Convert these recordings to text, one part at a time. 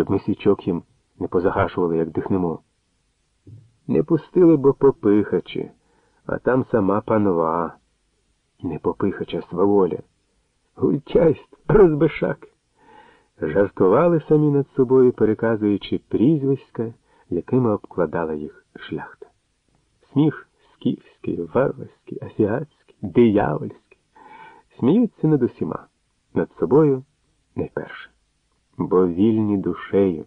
щоб ми свічок їм не позагашували, як дихнемо. Не пустили, бо попихачі, а там сама панова. Не попихача сваволя. Гультяйств, розбишак. Жартували самі над собою, переказуючи прізвиська, якими обкладала їх шляхта. Сміх скіфський, варварський, асіатський, диявольський. Сміються над усіма, над собою найперше. Бо вільні душею.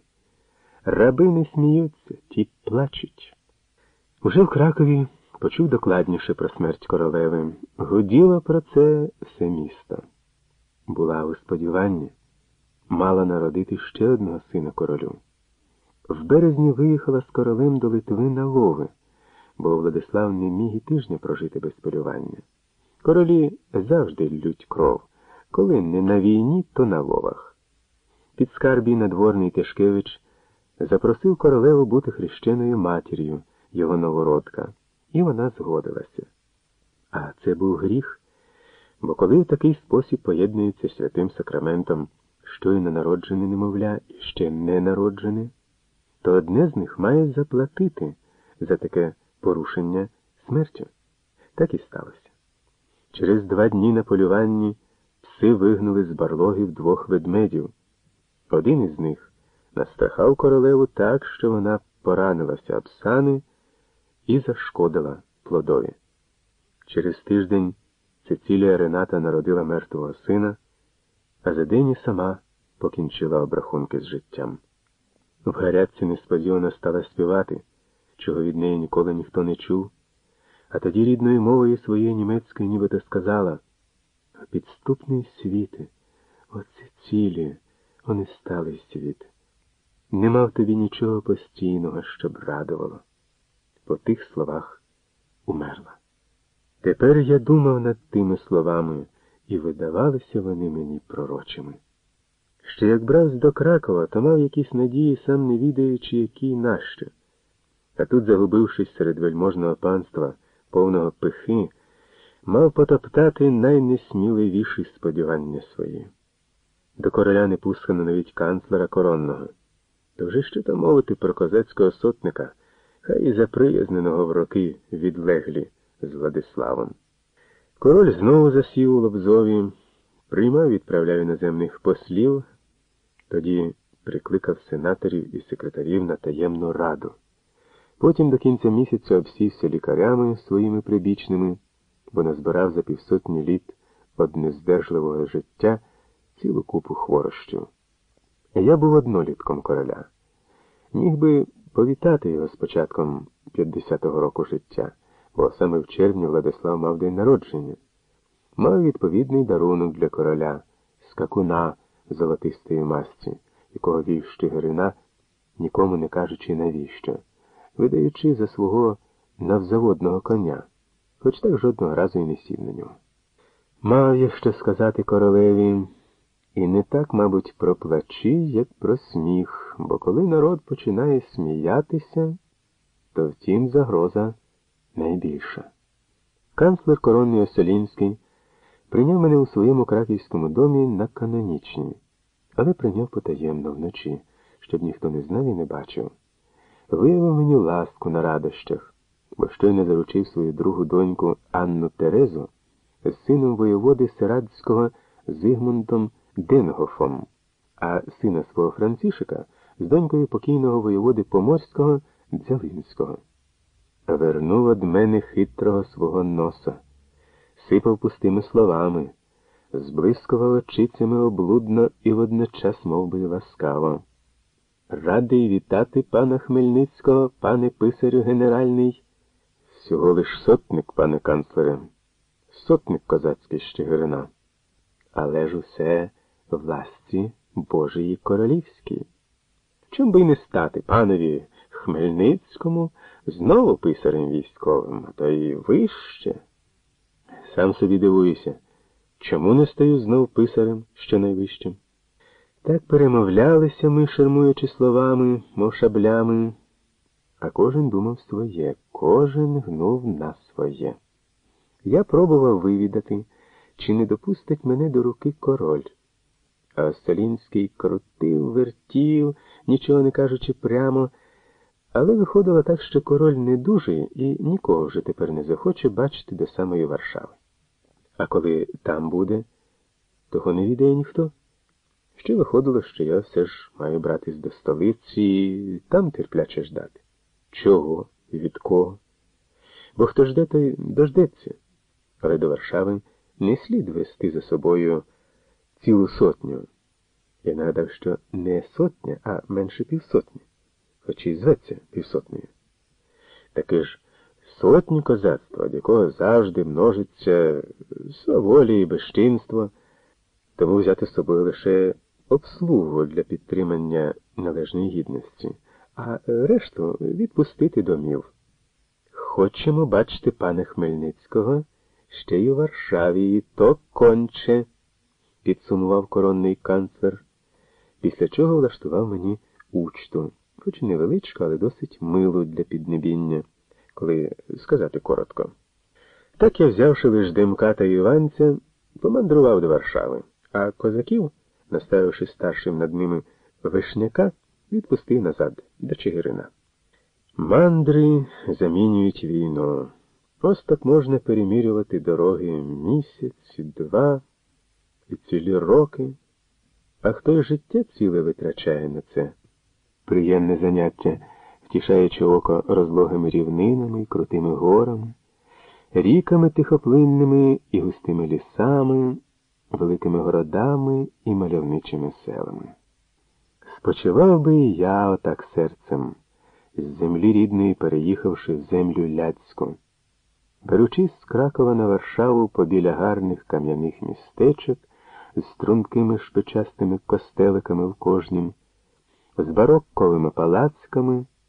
Раби не сміються, ті плачуть. Уже в Кракові почув докладніше про смерть королеви. Гуділо про це все місто. Була у сподіванні, мала народити ще одного сина королю. В березні виїхала з королем до Литви на лови, бо Владислав не міг і тижня прожити без полювання. Королі завжди лють кров, коли не на війні, то на ловах. Підскарбій надворний Тишкевич запросив королеву бути хрещеною матір'ю його новородка, і вона згодилася. А це був гріх, бо коли в такий спосіб поєднується святим сакраментом щойно народжене немовля і ще не народжене, то одне з них має заплатити за таке порушення смертю. Так і сталося. Через два дні на полюванні пси вигнули з барлогів двох ведмедів. Один із них настрахав королеву так, що вона поранилася об сани і зашкодила плодові. Через тиждень Цецілія Рената народила мертвого сина, а за день і сама покінчила обрахунки з життям. В гарячці несподівано стала співати, чого від неї ніколи ніхто не чув, а тоді рідною мовою своєї німецької нібито сказала Підступний світи, о Цецілія, вони стали світ. Нема в тобі нічого постійного, щоб радувало. По тих словах умерла. Тепер я думав над тими словами, і видавалися вони мені пророчими. Ще як брався до Кракова, то мав якісь надії, сам не відаючи, які й нащо. А тут, загубившись серед вельможного панства, повного пихи, мав потоптати найнесміливіші сподівання свої. До короля не пускано навіть канцлера коронного. То вже що там мовити про козацького сотника, хай і заприязненого в роки відлеглі з Владиславом. Король знову засів у Лобзові, приймав, відправляв іноземних послів, тоді прикликав сенаторів і секретарів на таємну раду. Потім до кінця місяця обсівся лікарями своїми прибічними, бо назбирав за півсотні літ од нездержливого життя цілу купу хворощів. Я був однолітком короля. Міг би повітати його з початком 50-го року життя, бо саме в червні Владислав мав день народження. Мав відповідний дарунок для короля, скакуна золотистої масті, якого вів Штигирина, нікому не кажучи навіщо, видаючи за свого навзаводного коня, хоч так жодного разу і не сів на нього. Мав я що сказати королеві. І не так, мабуть, про плачі, як про сміх, бо коли народ починає сміятися, то втім загроза найбільша. Канцлер коронний Оселінський прийняв мене у своєму краківському домі на канонічні, але прийняв потаємно вночі, щоб ніхто не знав і не бачив. Виявив мені ласку на радощах, бо щойно заручив свою другу доньку Анну Терезу з сином воєводи Сирадського Зигмундом. Денгофом, а сина свого Францішика з донькою покійного воєводи Поморського Дзялинського. Вернув од мене хитрого свого носа, сипав пустими словами, зблискував очицями облудно і водночас мов би, ласкаво. Радий вітати пана Хмельницького, пане писарю генеральний. Всього лиш сотник, пане канцлере, сотник козацький Щегирина. Але ж усе власті Божої королівській. Чим би й не стати панові Хмельницькому, знову писарем військовим, а то й вище. Сам собі дивуюся, чому не стаю знов писарем що найвищим? Так перемовлялися ми, шармуючи словами, мов шаблями, а кожен думав своє, кожен гнув на своє. Я пробував вивідати, чи не допустить мене до руки король. А Осталінський крутив, вертів, нічого не кажучи прямо, але виходило так, що король не дуже і нікого вже тепер не захоче бачити до самої Варшави. А коли там буде, того не відає ніхто. Ще виходило, що я все ж маю братись до столиці і там терпляче ждати. Чого від кого? Бо хто жде, той дождеться. Але до Варшави не слід вести за собою цілу сотню. Я нагадав, що не сотня, а менше півсотні, хоч і зветься півсотнею. Таки ж сотні козацтва, від якого завжди множиться сваволі і безчинство, тому взяти з собою лише обслугу для підтримання належної гідності, а решту відпустити домів. Хочемо бачити пана Хмельницького ще й у Варшаві, і то конче, підсумував коронний канцлер, після чого влаштував мені учту, хоч і невеличку, але досить милу для піднебіння, коли сказати коротко. Так я, взявши лиш димка та Іванця, помандрував до Варшави, а козаків, наставивши старшим над ними вишняка, відпустив назад до Чигирина. Мандри замінюють війну. Ось так можна перемірювати дороги місяць, два і цілі роки. А хто життя ціле витрачає на це? Приємне заняття, втішаючи око розлогими рівнинами крутими горами, ріками тихоплинними і густими лісами, великими городами і мальовничими селами. Спочивав би і я отак серцем, з землі рідної переїхавши в землю ляцьку. Беручись з Кракова на Варшаву побіля гарних кам'яних містечок з стрункими шпичастими костеликами в кожнім, з барокковими палацками.